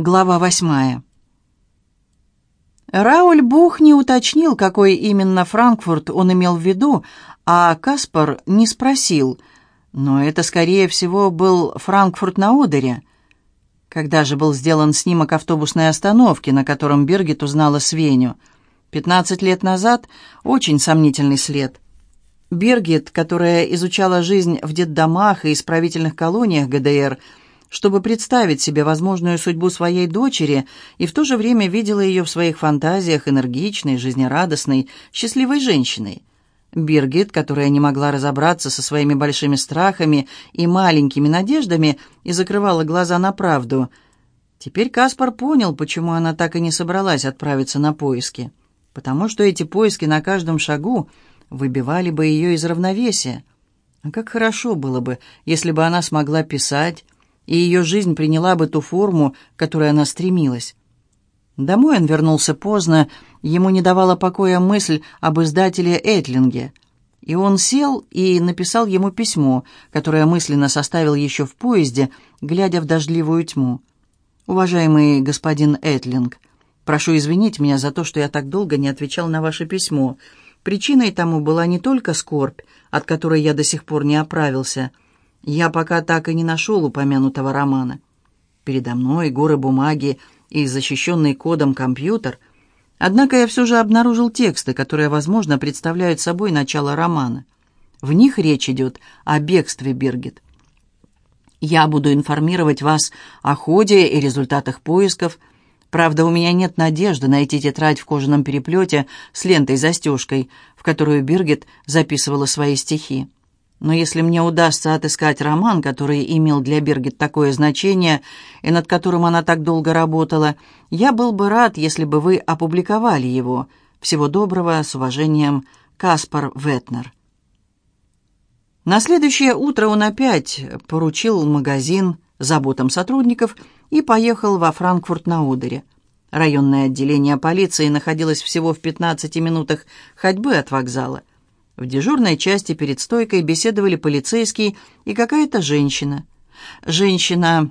Глава восьмая. Рауль Бух не уточнил, какой именно Франкфурт он имел в виду, а Каспар не спросил, но это, скорее всего, был Франкфурт на Одере. Когда же был сделан снимок автобусной остановки, на котором Бергет узнала Свеню? Пятнадцать лет назад очень сомнительный след. Бергет, которая изучала жизнь в детдомах и исправительных колониях ГДР, чтобы представить себе возможную судьбу своей дочери и в то же время видела ее в своих фантазиях энергичной, жизнерадостной, счастливой женщиной. Биргит, которая не могла разобраться со своими большими страхами и маленькими надеждами и закрывала глаза на правду. Теперь Каспар понял, почему она так и не собралась отправиться на поиски. Потому что эти поиски на каждом шагу выбивали бы ее из равновесия. А как хорошо было бы, если бы она смогла писать, и ее жизнь приняла бы ту форму, к которой она стремилась. Домой он вернулся поздно, ему не давала покоя мысль об издателе Этлинге. И он сел и написал ему письмо, которое мысленно составил еще в поезде, глядя в дождливую тьму. «Уважаемый господин Этлинг, прошу извинить меня за то, что я так долго не отвечал на ваше письмо. Причиной тому была не только скорбь, от которой я до сих пор не оправился — я пока так и не нашел упомянутого романа. Передо мной горы бумаги и защищенный кодом компьютер. Однако я все же обнаружил тексты, которые, возможно, представляют собой начало романа. В них речь идет о бегстве Бергет. Я буду информировать вас о ходе и результатах поисков. Правда, у меня нет надежды найти тетрадь в кожаном переплете с лентой-застежкой, в которую Биргит записывала свои стихи. Но если мне удастся отыскать роман, который имел для Бергет такое значение и над которым она так долго работала, я был бы рад, если бы вы опубликовали его. Всего доброго, с уважением, Каспар Ветнер. На следующее утро он опять поручил магазин заботам сотрудников и поехал во Франкфурт на Одере. Районное отделение полиции находилось всего в 15 минутах ходьбы от вокзала. В дежурной части перед стойкой беседовали полицейский и какая-то женщина. Женщина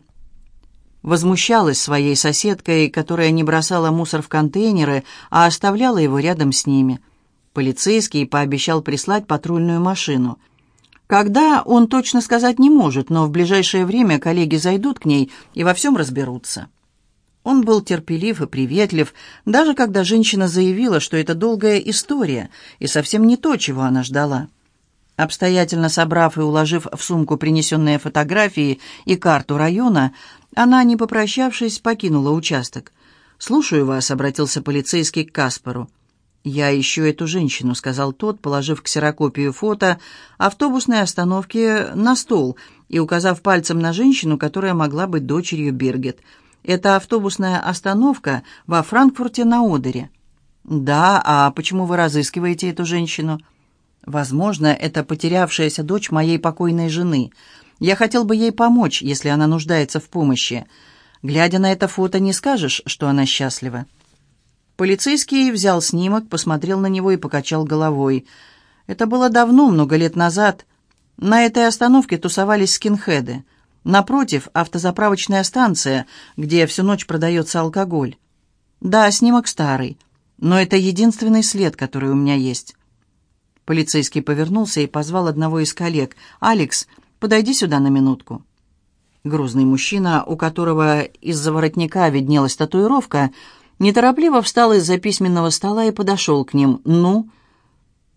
возмущалась своей соседкой, которая не бросала мусор в контейнеры, а оставляла его рядом с ними. Полицейский пообещал прислать патрульную машину. Когда, он точно сказать не может, но в ближайшее время коллеги зайдут к ней и во всем разберутся. Он был терпелив и приветлив, даже когда женщина заявила, что это долгая история и совсем не то, чего она ждала. Обстоятельно собрав и уложив в сумку принесенные фотографии и карту района, она, не попрощавшись, покинула участок. «Слушаю вас», — обратился полицейский к Каспару. «Я ищу эту женщину», — сказал тот, положив ксерокопию фото автобусной остановки на стол и указав пальцем на женщину, которая могла быть дочерью Бергет — это автобусная остановка во Франкфурте на Одере. Да, а почему вы разыскиваете эту женщину? Возможно, это потерявшаяся дочь моей покойной жены. Я хотел бы ей помочь, если она нуждается в помощи. Глядя на это фото, не скажешь, что она счастлива. Полицейский взял снимок, посмотрел на него и покачал головой. Это было давно, много лет назад. На этой остановке тусовались скинхеды. Напротив, автозаправочная станция, где всю ночь продается алкоголь. Да, снимок старый, но это единственный след, который у меня есть. Полицейский повернулся и позвал одного из коллег. «Алекс, подойди сюда на минутку». Грузный мужчина, у которого из-за воротника виднелась татуировка, неторопливо встал из-за письменного стола и подошел к ним. «Ну,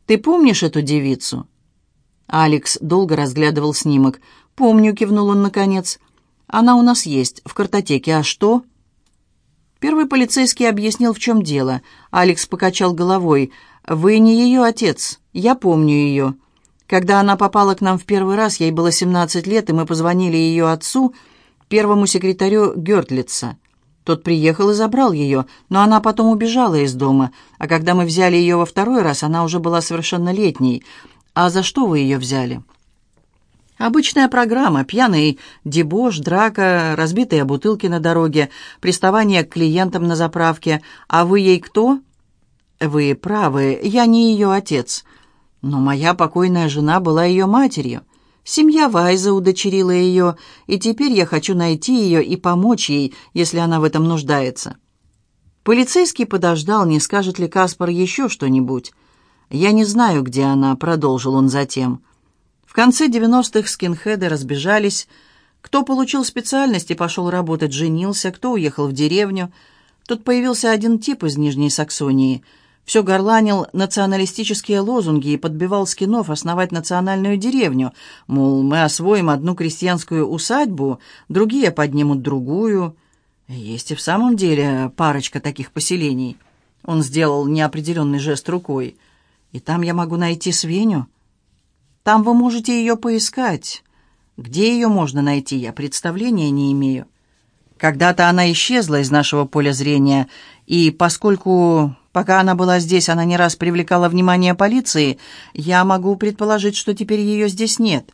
ты помнишь эту девицу?» Алекс долго разглядывал снимок. «Помню», — кивнул он наконец. «Она у нас есть, в картотеке. А что?» Первый полицейский объяснил, в чем дело. Алекс покачал головой. «Вы не ее отец. Я помню ее. Когда она попала к нам в первый раз, ей было 17 лет, и мы позвонили ее отцу, первому секретарю Гертлица. Тот приехал и забрал ее, но она потом убежала из дома, а когда мы взяли ее во второй раз, она уже была совершеннолетней. А за что вы ее взяли?» Обычная программа, пьяный дебош, драка, разбитые бутылки на дороге, приставание к клиентам на заправке. А вы ей кто? Вы правы, я не ее отец. Но моя покойная жена была ее матерью. Семья Вайза удочерила ее, и теперь я хочу найти ее и помочь ей, если она в этом нуждается». Полицейский подождал, не скажет ли Каспар еще что-нибудь. «Я не знаю, где она», — продолжил он затем. В конце 90-х скинхеды разбежались. Кто получил специальность и пошел работать, женился, кто уехал в деревню. Тут появился один тип из Нижней Саксонии — все горланил националистические лозунги и подбивал скинов основать национальную деревню, мол, мы освоим одну крестьянскую усадьбу, другие поднимут другую. Есть и в самом деле парочка таких поселений. Он сделал неопределенный жест рукой. И там я могу найти Свеню. Там вы можете ее поискать. Где ее можно найти, я представления не имею. Когда-то она исчезла из нашего поля зрения, и поскольку Пока она была здесь, она не раз привлекала внимание полиции. Я могу предположить, что теперь ее здесь нет.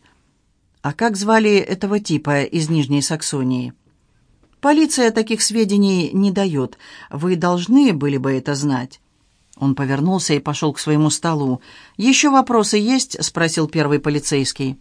А как звали этого типа из Нижней Саксонии? Полиция таких сведений не дает. Вы должны были бы это знать. Он повернулся и пошел к своему столу. «Еще вопросы есть?» — спросил первый полицейский.